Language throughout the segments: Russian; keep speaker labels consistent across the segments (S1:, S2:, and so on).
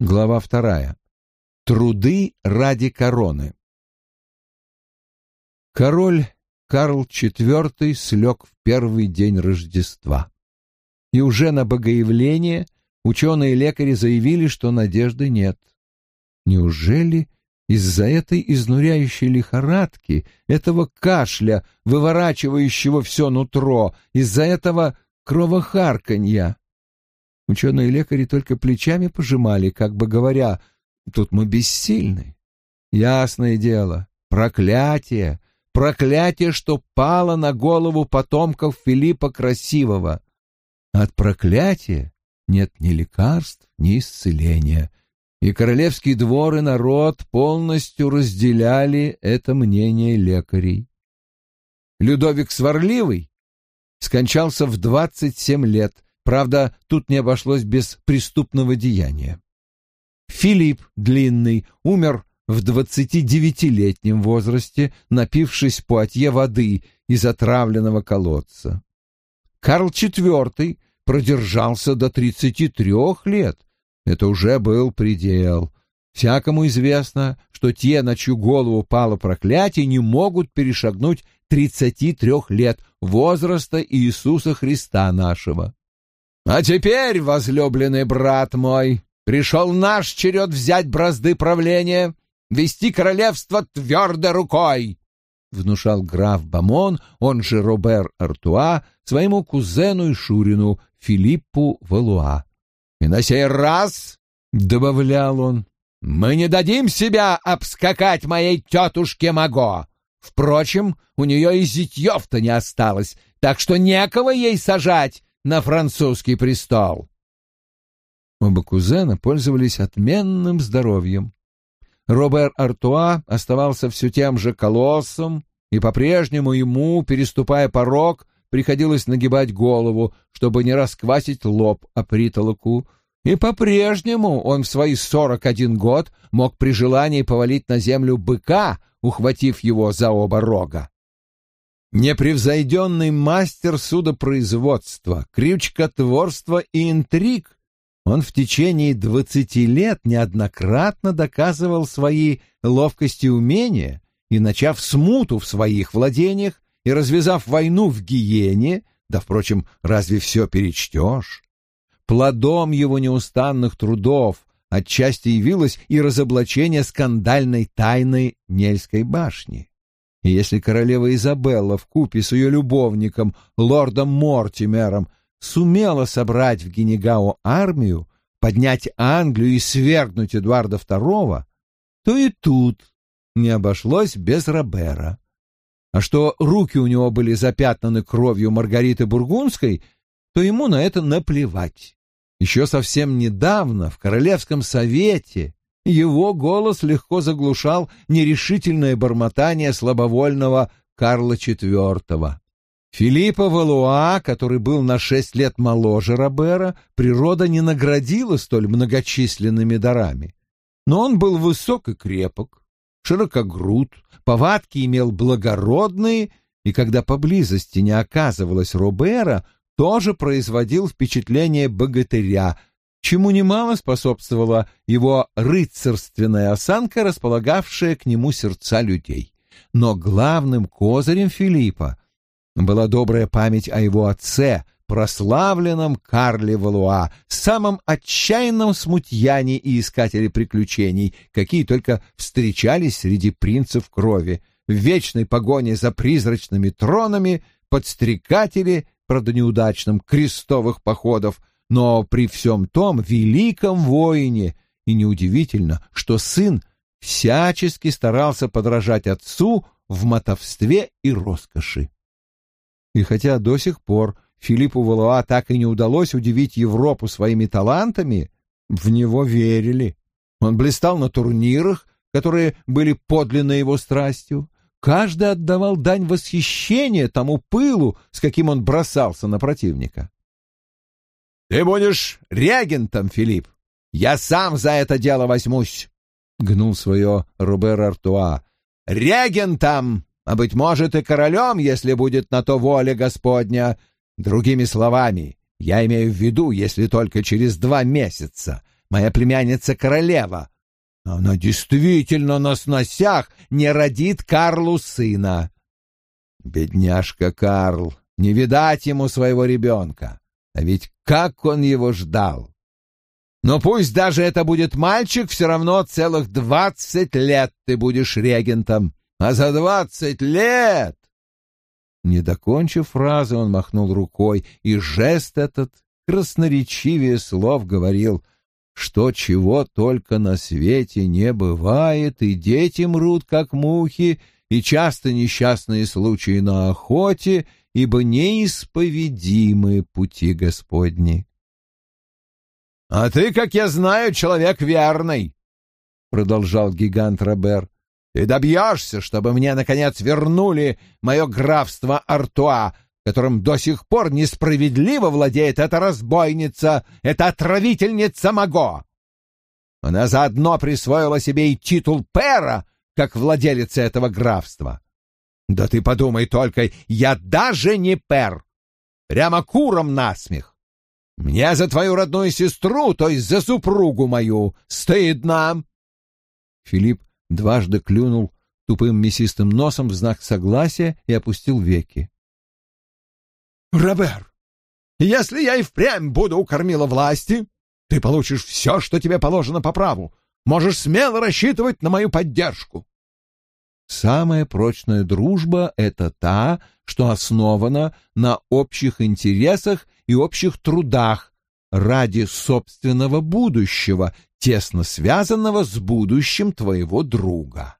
S1: Глава вторая. Труды ради короны. Король Карл IV слег в первый день Рождества. И уже на богоявление ученые-лекари заявили, что надежды нет. Неужели из-за этой изнуряющей лихорадки, этого кашля, выворачивающего все нутро, из-за этого кровохарканья? Ученые-лекари только плечами пожимали, как бы говоря, тут мы бессильны. Ясное дело, проклятие, проклятие, что пало на голову потомков Филиппа Красивого. От проклятия нет ни лекарств, ни исцеления и королевский двор и народ полностью разделяли это мнение лекарей. Людовик Сварливый скончался в 27 лет, правда, тут не обошлось без преступного деяния. Филипп Длинный умер в 29-летнем возрасте, напившись Пуатье воды из отравленного колодца. Карл IV продержался до 33 лет, это уже был предел. Всякому известно, что те, на чью голову пало проклятие, не могут перешагнуть тридцати трех лет возраста Иисуса Христа нашего. А теперь, возлюбленный брат мой, пришел наш черед взять бразды правления, вести королевство твердой рукой, — внушал граф Бамон, он же Робер Артуа, своему кузену и шурину Филиппу Валуа. И на сей раз, — добавлял он, — мы не дадим себя обскакать моей тетушке Маго. Впрочем, у нее и зятьев-то не осталось, так что некого ей сажать на французский престол. Оба кузена пользовались отменным здоровьем. Робер Артуа оставался все тем же колоссом, и по-прежнему ему, переступая порог, приходилось нагибать голову, чтобы не расквасить лоб о притолоку, и по-прежнему он в свои сорок один год мог при желании повалить на землю быка, ухватив его за оба рога. Непревзойденный мастер судопроизводства, крючкотворства и интриг, он в течение двадцати лет неоднократно доказывал свои ловкости и умения, и, начав смуту в своих владениях и развязав войну в Гиене, да, впрочем, разве все перечтешь? Плодом его неустанных трудов отчасти явилось и разоблачение скандальной тайны Нельской башни. Если королева Изабелла в купе с ее любовником, лордом Мортимером, сумела собрать в Генегао армию, поднять Англию и свергнуть Эдуарда II, то и тут не обошлось без Робера. А что руки у него были запятнаны кровью Маргариты Бургундской, то ему на это наплевать. Еще совсем недавно в Королевском совете его голос легко заглушал нерешительное бормотание слабовольного Карла IV. Филиппа Валуа, который был на шесть лет моложе Робера, природа не наградила столь многочисленными дарами. Но он был высок и крепок, широкогруд, повадки имел благородные, и когда поблизости не оказывалось Робера, тоже производил впечатление богатыря, чему немало способствовала его рыцарственная осанка, располагавшая к нему сердца людей. Но главным козырем Филиппа была добрая память о его отце, прославленном Карле Валуа, самом отчаянном смутьяне и искателе приключений, какие только встречались среди принцев крови, в вечной погоне за призрачными тронами, подстрекатели правда неудачном, крестовых походов, но при всем том великом воине, и неудивительно, что сын всячески старался подражать отцу в мотовстве и роскоши. И хотя до сих пор Филиппу Валуа так и не удалось удивить Европу своими талантами, в него верили. Он блистал на турнирах, которые были подлинной его страстью, Каждый отдавал дань восхищения тому пылу, с каким он бросался на противника. «Ты будешь регентом, Филипп! Я сам за это дело возьмусь!» — гнул свое Рубер Артуа. «Регентом, а, быть может, и королем, если будет на то воля Господня. Другими словами, я имею в виду, если только через два месяца моя племянница королева. Она действительно на сносях не родит Карлу сына. Бедняжка Карл, не видать ему своего ребенка. А ведь как он его ждал! Но пусть даже это будет мальчик, все равно целых двадцать лет ты будешь регентом. А за двадцать лет... Не докончив фразы, он махнул рукой, и жест этот, красноречивее слов, говорил, что чего только на свете не бывает, и дети мрут, как мухи, и часто несчастные случаи на охоте, ибо неисповедимы пути Господни. — А ты, как я знаю, человек верный, — продолжал гигант Робер. — Ты добьешься, чтобы мне, наконец, вернули мое графство Артуа, которым до сих пор несправедливо владеет эта разбойница, эта отравительница Маго. Она заодно присвоила себе и титул пера, как владелица этого графства. Да ты подумай только, я даже не пер, прямо куром насмех. Мне за твою родную сестру, то есть за супругу мою, стыдно. Филипп дважды клюнул тупым мясистым носом в знак согласия и опустил веки. «Робер, если я и впрямь буду у кормила власти, ты получишь все, что тебе положено по праву. Можешь смело рассчитывать на мою поддержку». Самая прочная дружба — это та, что основана на общих интересах и общих трудах ради собственного будущего, тесно связанного с будущим твоего друга.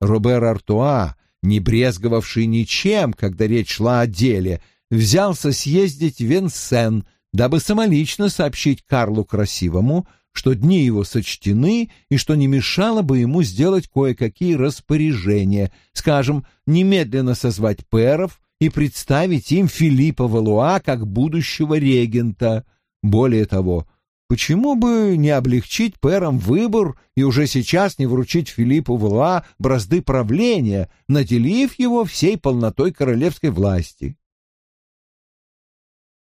S1: Робер Артуа, не брезговавший ничем, когда речь шла о деле, взялся съездить в Венсен, дабы самолично сообщить Карлу Красивому, что дни его сочтены и что не мешало бы ему сделать кое-какие распоряжения, скажем, немедленно созвать пэров и представить им Филиппа Валуа как будущего регента. Более того, почему бы не облегчить пэрам выбор и уже сейчас не вручить Филиппу Валуа бразды правления, наделив его всей полнотой королевской власти?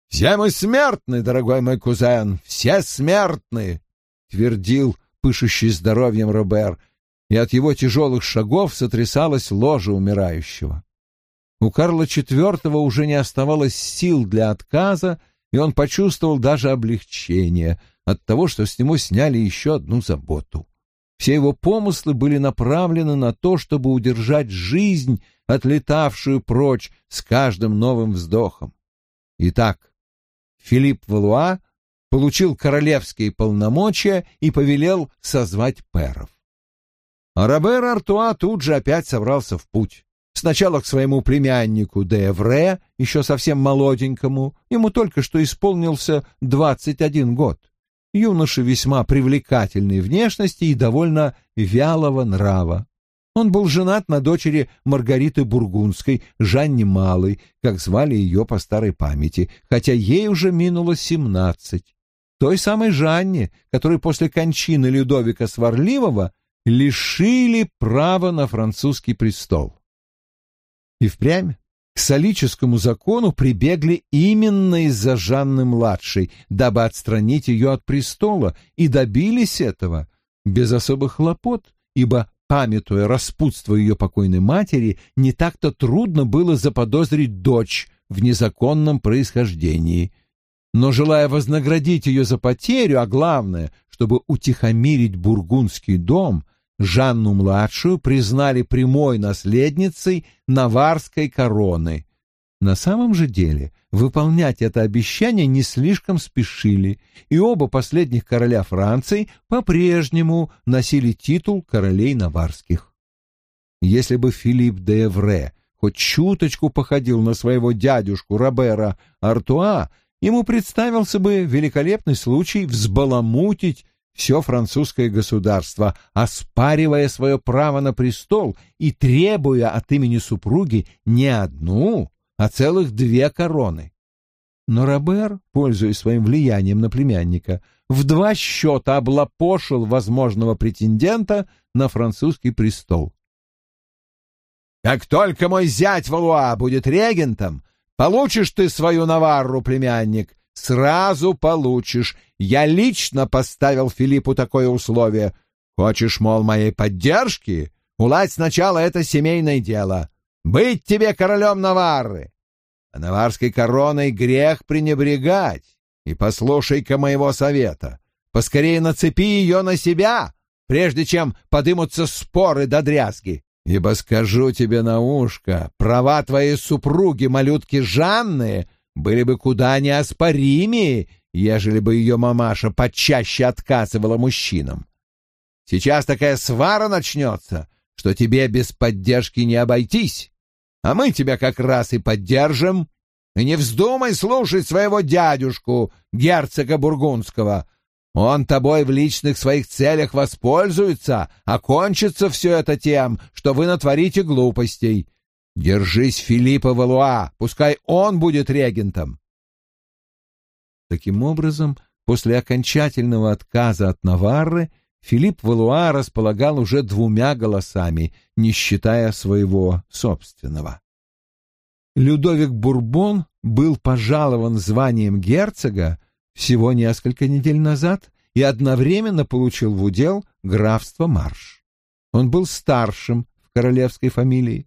S1: «Все мы смертны, дорогой мой кузен, все смертны!» — твердил пышущий здоровьем Робер, и от его тяжелых шагов сотрясалась ложа умирающего. У Карла IV уже не оставалось сил для отказа, и он почувствовал даже облегчение от того, что с него сняли еще одну заботу. Все его помыслы были направлены на то, чтобы удержать жизнь, отлетавшую прочь с каждым новым вздохом. Итак, Филипп Валуа получил королевские полномочия и повелел созвать пэров. А Робер Артуа тут же опять собрался в путь. Сначала к своему племяннику де Эвре, еще совсем молоденькому, ему только что исполнился двадцать один год. Юноша весьма привлекательной внешности и довольно вялого нрава. Он был женат на дочери Маргариты Бургундской, Жанне Малой, как звали ее по старой памяти, хотя ей уже минуло семнадцать той самой Жанне, которой после кончины Людовика Сварливого лишили права на французский престол. И впрямь к солическому закону прибегли именно из-за Жанны-младшей, дабы отстранить ее от престола, и добились этого без особых хлопот, ибо, памятуя распутство ее покойной матери, не так-то трудно было заподозрить дочь в незаконном происхождении — но желая вознаградить ее за потерю, а главное, чтобы утихомирить бургундский дом, Жанну-младшую признали прямой наследницей наварской короны. На самом же деле выполнять это обещание не слишком спешили, и оба последних короля Франции по-прежнему носили титул королей наварских. Если бы Филипп де Эвре хоть чуточку походил на своего дядюшку Робера Артуа, ему представился бы великолепный случай взбаламутить все французское государство, оспаривая свое право на престол и требуя от имени супруги не одну, а целых две короны. Но Робер, пользуясь своим влиянием на племянника, в два счета облапошил возможного претендента на французский престол. «Как только мой зять Валуа будет регентом, Получишь ты свою Наварру, племянник, сразу получишь. Я лично поставил Филиппу такое условие. Хочешь, мол, моей поддержки? Уладь сначала это семейное дело. Быть тебе королем Наварры. А наварской короной грех пренебрегать. И послушай-ка моего совета. Поскорее нацепи ее на себя, прежде чем подымутся споры до дрязги. Ибо скажу тебе на ушко, права твоей супруги, малютки Жанны, были бы куда неоспоримее, ежели бы ее мамаша почаще отказывала мужчинам. Сейчас такая свара начнется, что тебе без поддержки не обойтись, а мы тебя как раз и поддержим. И не вздумай слушать своего дядюшку, герцога Бургундского, он тобой в личных своих целях воспользуется, а кончится все это тем, что вы натворите глупостей. Держись Филиппа Валуа, пускай он будет регентом.
S2: Таким образом, после окончательного отказа от Наварры, Филипп Валуа располагал уже двумя голосами, не считая своего собственного. Людовик Бурбон был пожалован званием герцога, всего несколько недель назад и одновременно получил в удел графство Марш. Он был старшим в королевской фамилии.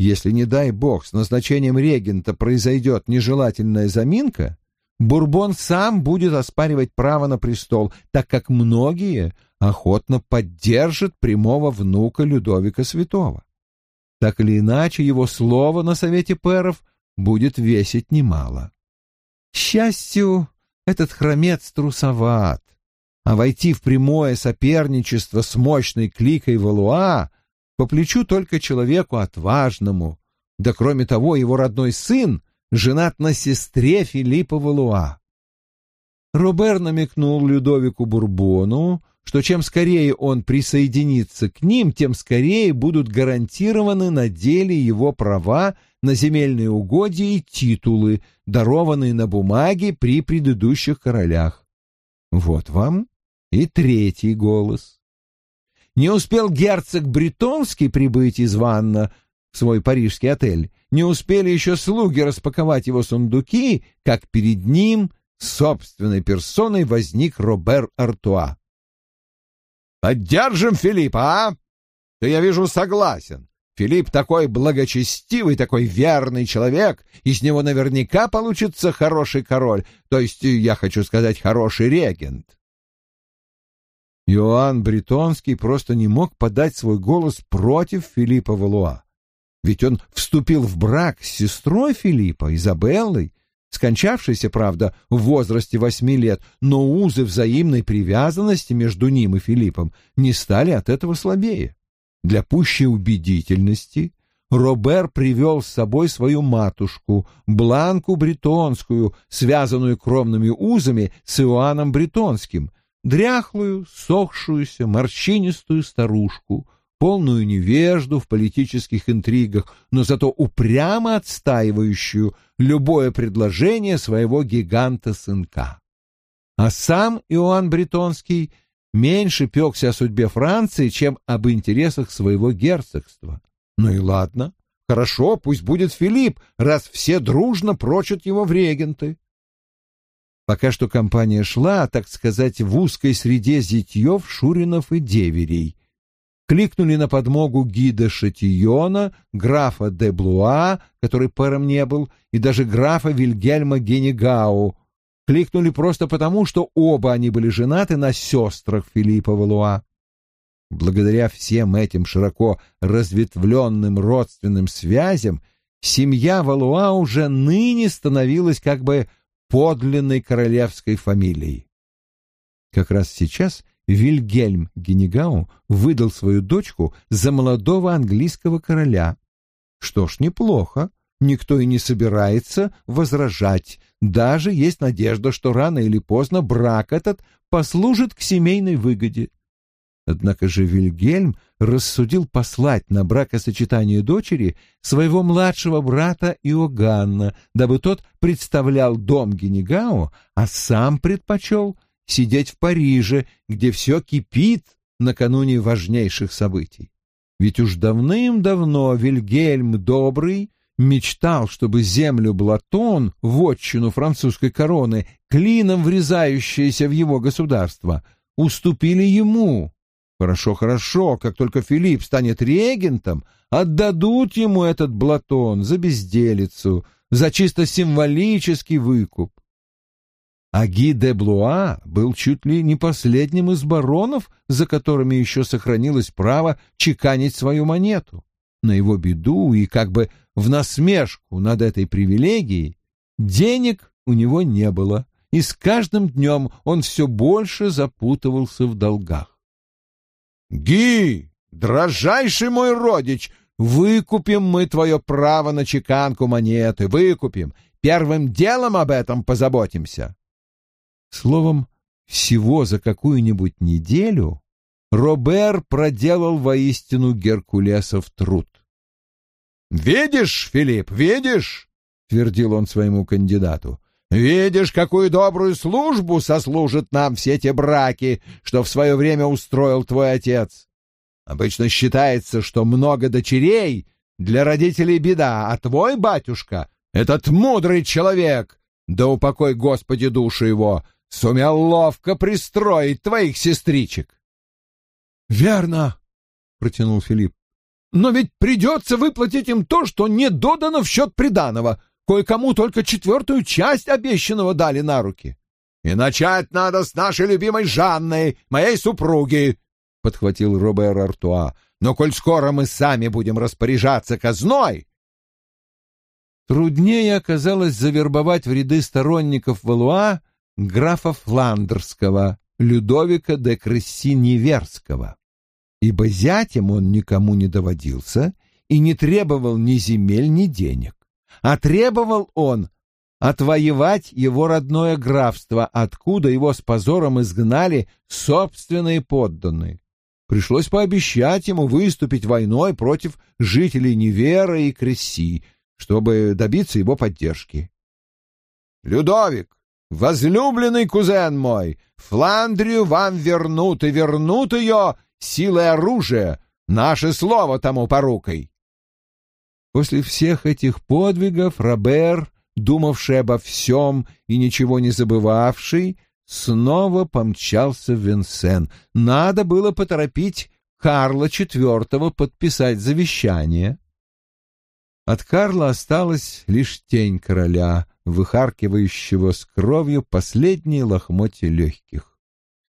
S2: Если, не дай бог, с назначением регента произойдет нежелательная заминка, Бурбон сам будет оспаривать право на престол, так как многие охотно поддержат прямого внука Людовика Святого. Так или иначе, его слово на Совете Пэров будет весить немало. К счастью, этот хромец трусоват, а войти в прямое соперничество с мощной кликой Валуа по плечу только человеку отважному, да кроме того его родной сын женат на сестре Филиппа Валуа. Робер намекнул Людовику Бурбону, что чем скорее он присоединится к ним, тем скорее будут гарантированы на деле его права на земельные угодья и титулы, дарованные на бумаге при предыдущих королях. Вот вам и третий голос. Не успел герцог Бретонский прибыть из Ванна в свой парижский отель, не успели еще слуги распаковать его сундуки, как перед ним собственной персоной возник Робер Артуа. «Поддержим Филиппа, а? Ты, я вижу, согласен. Филипп такой благочестивый, такой верный человек, из него наверняка получится хороший король, то есть, я хочу сказать, хороший регент. Иоанн Бретонский просто не мог подать свой голос против Филиппа Валуа. Ведь он вступил в брак с сестрой Филиппа, Изабеллой, скончавшейся, правда, в возрасте восьми лет, но узы взаимной привязанности между ним и Филиппом не стали от этого слабее. Для пущей убедительности Робер привел с собой свою матушку, Бланку Бретонскую, связанную кровными узами с Иоанном Бретонским, дряхлую, сохшуюся, морщинистую старушку, полную невежду в политических интригах, но зато упрямо отстаивающую любое предложение своего гиганта-сынка. А сам Иоанн Бретонский меньше пекся о судьбе Франции, чем об интересах своего герцогства. Ну и ладно, хорошо, пусть будет Филипп, раз все дружно прочат его в регенты. Пока что компания шла, так сказать, в узкой среде зятьев, шуринов и деверей. Кликнули на подмогу гида Шатиона, графа де Блуа, который пэром не был, и даже графа Вильгельма Генегау, кликнули просто потому, что оба они были женаты на сестрах Филиппа Валуа. Благодаря всем этим широко разветвленным родственным связям семья Валуа уже ныне становилась как бы подлинной королевской фамилией. Как раз сейчас Вильгельм Генегау выдал свою дочку за молодого английского короля. Что ж, неплохо никто и не собирается возражать. Даже есть надежда, что рано или поздно брак этот послужит к семейной выгоде. Однако же Вильгельм рассудил послать на бракосочетание дочери своего младшего брата Иоганна, дабы тот представлял дом Генегао, а сам предпочел сидеть в Париже, где все кипит накануне важнейших событий. Ведь уж давным-давно Вильгельм Добрый мечтал, чтобы землю Блатон, вотчину французской короны, клином врезающаяся в его государство, уступили ему. Хорошо, хорошо, как только Филипп станет регентом, отдадут ему этот Блатон за безделицу, за чисто символический выкуп. А де Блуа был чуть ли не последним из баронов, за которыми еще сохранилось право чеканить свою монету. На его беду и как бы в насмешку над этой привилегией денег у него не было, и с каждым днем он все больше запутывался в долгах. «Ги, дрожайший мой родич, выкупим мы твое право на чеканку монеты, выкупим, первым делом об этом позаботимся». Словом, всего за какую-нибудь неделю Робер проделал воистину Геркулесов труд. «Видишь, Филипп, видишь?» — твердил он своему кандидату. «Видишь, какую добрую службу сослужат нам все те браки, что в свое время устроил твой отец. Обычно считается, что много дочерей для родителей беда, а твой батюшка, этот мудрый человек, да упокой Господи душу его, сумел ловко пристроить твоих сестричек. Верно, протянул Филипп. Но ведь придется выплатить им то, что не додано в счет приданого. Кое-кому только четвертую часть обещанного дали на руки. И начать надо с нашей любимой Жанной, моей супруги, подхватил Робер Артуа. Но коль скоро мы сами будем распоряжаться казной, Труднее оказалось завербовать в ряды сторонников Валуа графа Фландерского Людовика де Крессини-Верского, ибо зятем он никому не доводился и не требовал ни земель, ни денег, а требовал он отвоевать его родное графство, откуда его с позором изгнали собственные подданные. Пришлось пообещать ему выступить войной против жителей Невера и Кресси, чтобы добиться его поддержки. «Людовик, Возлюбленный кузен мой, Фландрию вам вернут и вернут ее силой оружия, наше слово тому порукой. После всех этих подвигов Робер, думавший обо всем и ничего не забывавший, снова помчался в Винсен. Надо было поторопить Карла IV подписать завещание. От Карла осталась лишь тень короля, выхаркивающего с кровью последние лохмотья легких.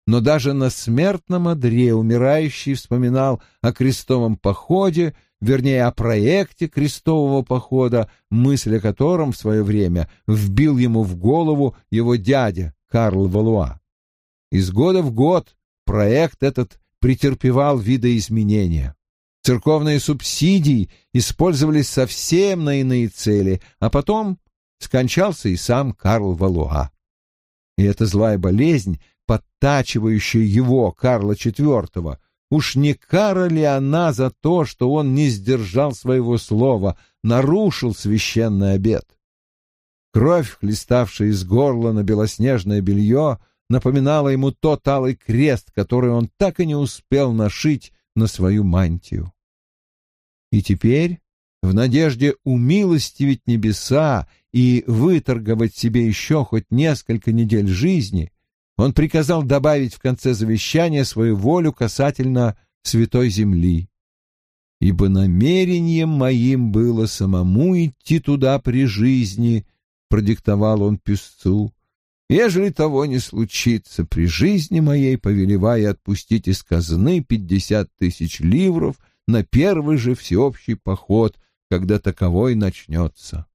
S2: Но даже на смертном одре умирающий вспоминал о крестовом походе, вернее, о проекте крестового похода, мысль о котором в свое время вбил ему в голову его дядя Карл Валуа. Из года в год проект этот претерпевал видоизменения. Церковные субсидии использовались совсем на иные цели, а потом скончался и сам Карл Валуа. И эта злая болезнь, подтачивающая его, Карла IV, уж не кара ли она за то, что он не сдержал своего слова, нарушил священный обет? Кровь, хлеставшая из горла на белоснежное белье, напоминала ему тот алый крест, который он так и не успел нашить на свою мантию. И теперь, в надежде умилостивить небеса и выторговать себе еще хоть несколько недель жизни, он приказал добавить в конце завещания свою волю касательно святой земли. «Ибо намерением моим было самому идти туда при жизни», — продиктовал он песцу, Ежели того не случится при жизни моей, повелевая отпустить из казны пятьдесят тысяч ливров на первый же всеобщий поход, когда таковой начнется.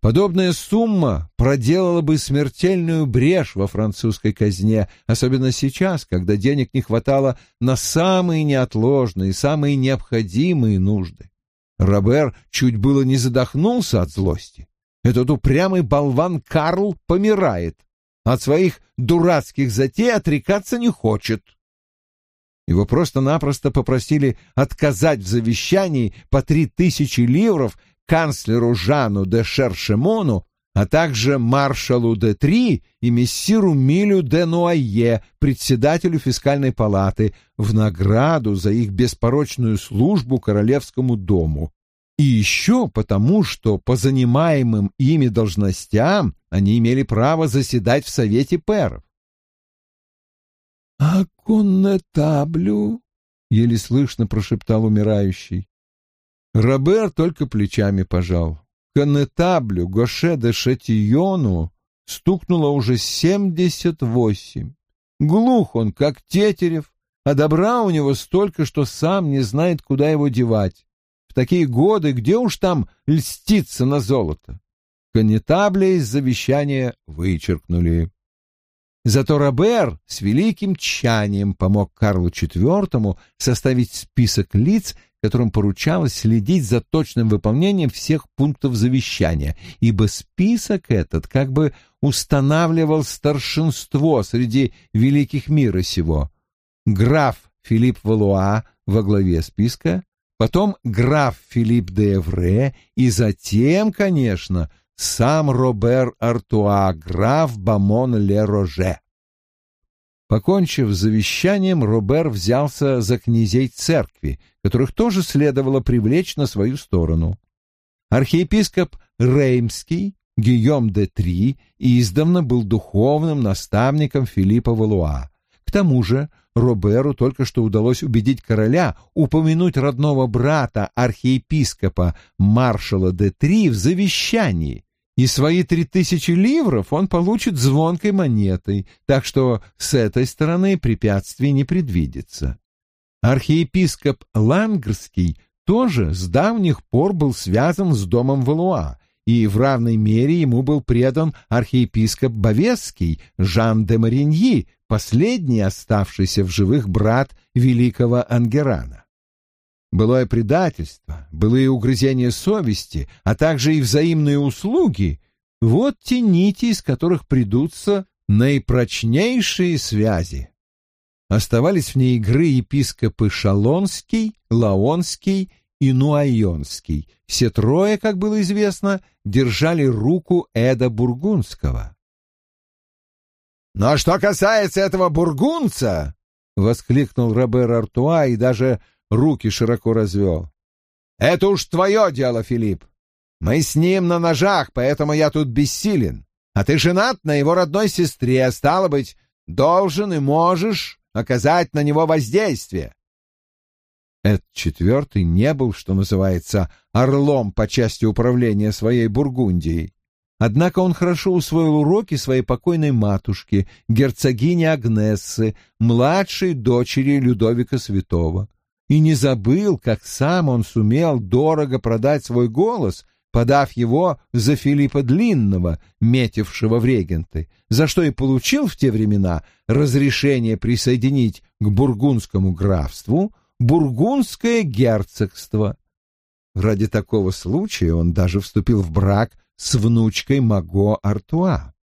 S2: Подобная сумма проделала бы смертельную брешь во французской казне, особенно сейчас, когда денег не хватало на самые неотложные, самые необходимые нужды. Робер чуть было не задохнулся от злости. Этот упрямый болван Карл помирает. От своих дурацких затей отрекаться не хочет. Его просто-напросто попросили отказать в завещании по три тысячи ливров канцлеру Жану де Шершемону, а также маршалу де Три и мессиру Милю де Нуайе, председателю фискальной палаты, в награду за их беспорочную службу королевскому дому.
S1: и еще потому, что по занимаемым ими должностям они имели право заседать в Совете пэров.
S2: «А коннетаблю?» — еле слышно прошептал умирающий.
S1: Робер только плечами пожал. Коннетаблю Гоше де Шатиону стукнуло уже семьдесят восемь. Глух он, как тетерев, а добра у него столько, что сам не знает, куда его девать. В такие годы где уж там льститься на золото? Коннетабля из завещания вычеркнули. Зато Робер с великим тщанием помог Карлу IV составить список лиц, которым поручалось следить за точным выполнением всех пунктов завещания, ибо список этот как бы устанавливал старшинство среди великих мира сего. Граф Филипп Валуа во главе списка, потом граф Филипп де Эвре и затем, конечно, сам Робер Артуа, граф Бамон-ле-Роже. Покончив с завещанием, Робер взялся за князей церкви, которых тоже следовало привлечь на свою сторону. Архиепископ Реймский, Гийом де Три, издавна был духовным наставником Филиппа Валуа. К тому же Роберу только что удалось убедить короля упомянуть родного брата архиепископа маршала де Три в завещании, и свои три тысячи ливров он получит звонкой монетой, так что с этой стороны препятствий не предвидится. Архиепископ Лангрский тоже с давних пор был связан с домом Валуа, и в равной мере ему был предан архиепископ Бавесский Жан де Мариньи, последний оставшийся в живых брат великого Ангерана былое предательство, былые угрызения совести, а также и взаимные услуги — вот те нити, из которых придутся наипрочнейшие связи. Оставались в ней игры епископы Шалонский, Лаонский и Нуайонский. Все трое, как было известно, держали руку Эда Бургундского. «Но что касается этого бургунца!» — воскликнул Робер Артуа и даже руки широко развел. «Это уж твое дело, Филипп. Мы с ним на ножах, поэтому я тут бессилен. А ты женат на его родной сестре, стало быть, должен и можешь оказать на него воздействие». Этот четвертый не был, что называется, орлом по части управления своей Бургундией. Однако он хорошо усвоил уроки своей покойной матушки, герцогини Агнессы, младшей дочери Людовика Святого и не забыл, как сам он сумел дорого продать свой голос, подав его за Филиппа Длинного, метившего в регенты, за что и получил в те времена разрешение присоединить к бургундскому графству бургундское герцогство. Ради такого случая он даже вступил в брак с внучкой Маго Артуа.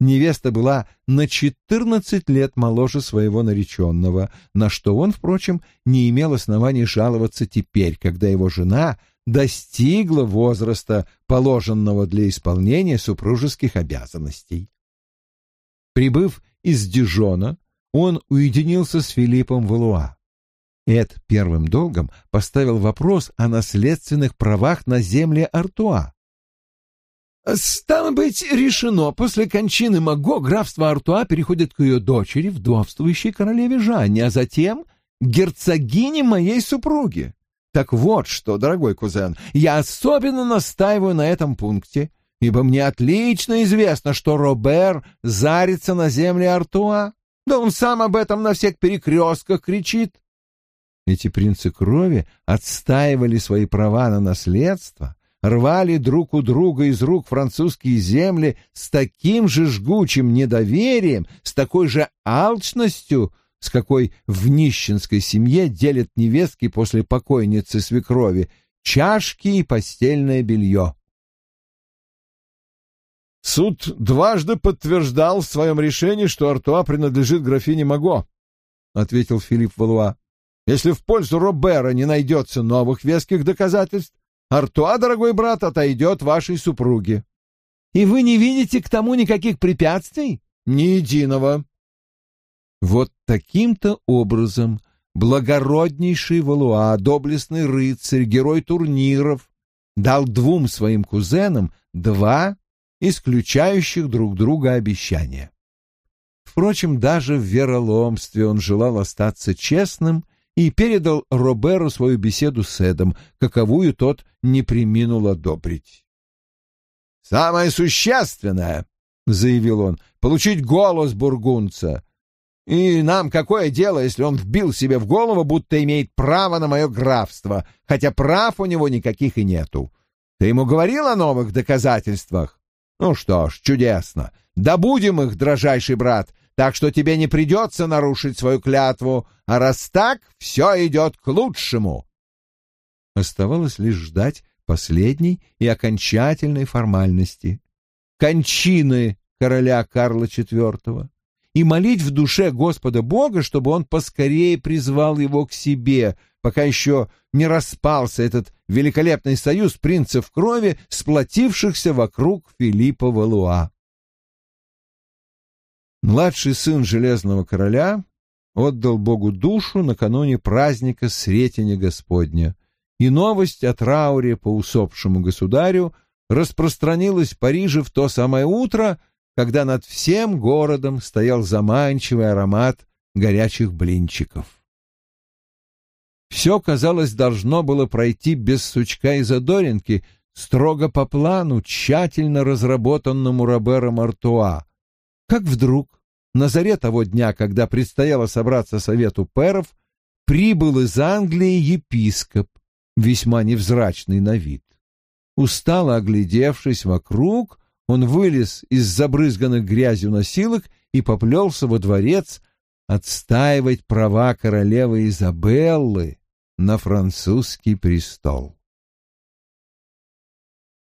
S1: Невеста была на четырнадцать лет моложе своего нареченного, на что он, впрочем, не имел оснований жаловаться теперь, когда его жена достигла возраста, положенного для исполнения супружеских обязанностей. Прибыв из Дижона, он уединился с Филиппом Валуа. Эд первым долгом поставил вопрос о наследственных правах на земле Артуа. Стало быть, решено, после кончины Маго графство Артуа переходит к ее дочери, вдовствующей королеве Жанне, а затем герцогине моей супруги. Так вот что, дорогой кузен, я особенно настаиваю на этом пункте, ибо мне отлично известно, что Робер зарится на земле Артуа. Да он сам об этом на всех перекрестках кричит. Эти принцы крови отстаивали свои права на наследство, рвали друг у друга из рук французские земли с таким же жгучим недоверием, с такой же алчностью, с какой в нищенской семье делят невестки после покойницы свекрови чашки и постельное белье. Суд дважды подтверждал в своем решении, что Артуа принадлежит графине Маго, — ответил Филипп Валуа. Если в пользу Робера не найдется новых веских доказательств, Артуа, дорогой брат, отойдет вашей супруге. И вы не видите к тому никаких препятствий? Ни единого. Вот таким-то образом благороднейший Валуа, доблестный рыцарь, герой турниров, дал двум своим кузенам два исключающих друг друга обещания. Впрочем, даже в вероломстве он желал остаться честным и передал Роберу свою беседу с Эдом, каковую тот не приминул одобрить. «Самое существенное, — заявил он, — получить голос бургунца. И нам какое дело, если он вбил себе в голову, будто имеет право на мое графство, хотя прав у него никаких и нету. Ты ему говорил о новых доказательствах? Ну что ж, чудесно. Добудем их, дрожайший брат, так что тебе не придется нарушить свою клятву, а раз так, все идет к лучшему. Оставалось лишь ждать последней и окончательной формальности — кончины короля Карла IV и молить в душе Господа Бога, чтобы он поскорее призвал его к себе, пока еще не распался этот великолепный союз принцев крови, сплотившихся вокруг Филиппа Валуа. Младший сын Железного Короля отдал Богу душу накануне праздника Сретения Господня, и новость о трауре по усопшему государю распространилась в Париже в то самое утро, когда над всем городом стоял заманчивый аромат горячих блинчиков. Все, казалось, должно было пройти без сучка и задоринки, строго по плану, тщательно разработанному Робером Артуа, как вдруг, на заре того дня, когда предстояло собраться совету пэров, прибыл из Англии епископ, весьма невзрачный на вид. Устало оглядевшись вокруг, он вылез из забрызганных грязью носилок и поплелся во дворец отстаивать права королевы Изабеллы на французский престол.